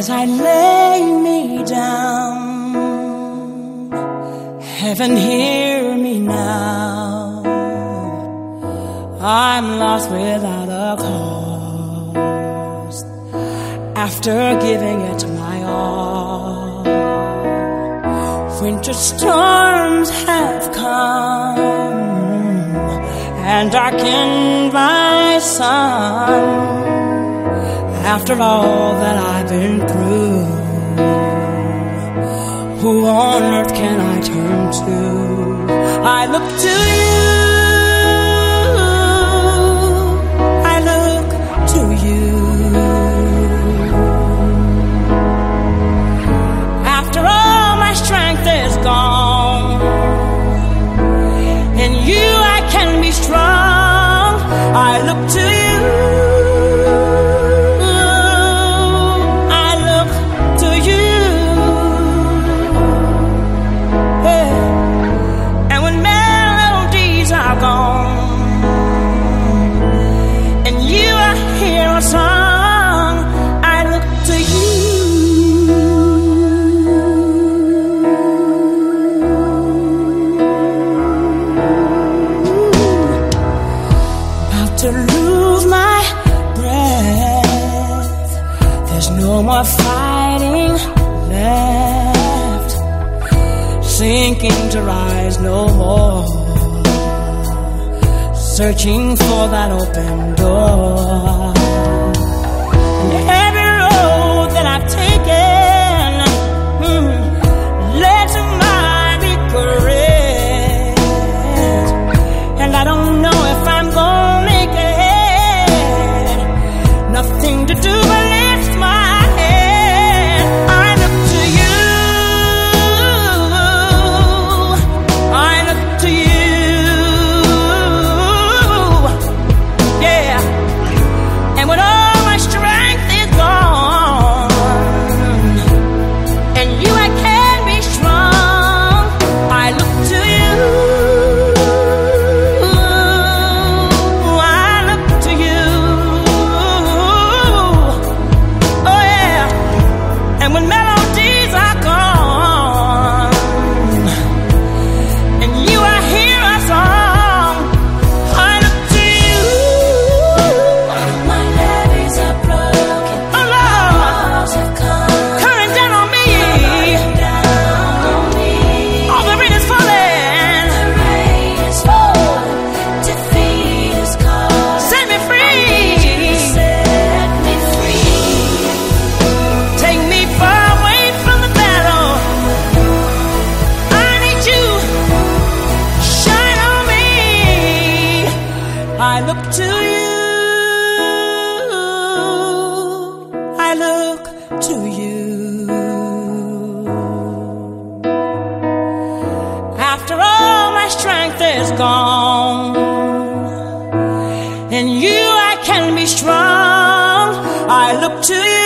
as I lay me down. Heaven, hear me now. I'm lost without a cause. After giving it my all, winter storms have come and darkened my sun after all that I've been through. Who on earth can I turn to? I look No more fighting left, sinking to rise no more, searching for that open door. And every road that I've taken. to you. I look to you. After all my strength is gone, in you I can be strong. I look to you.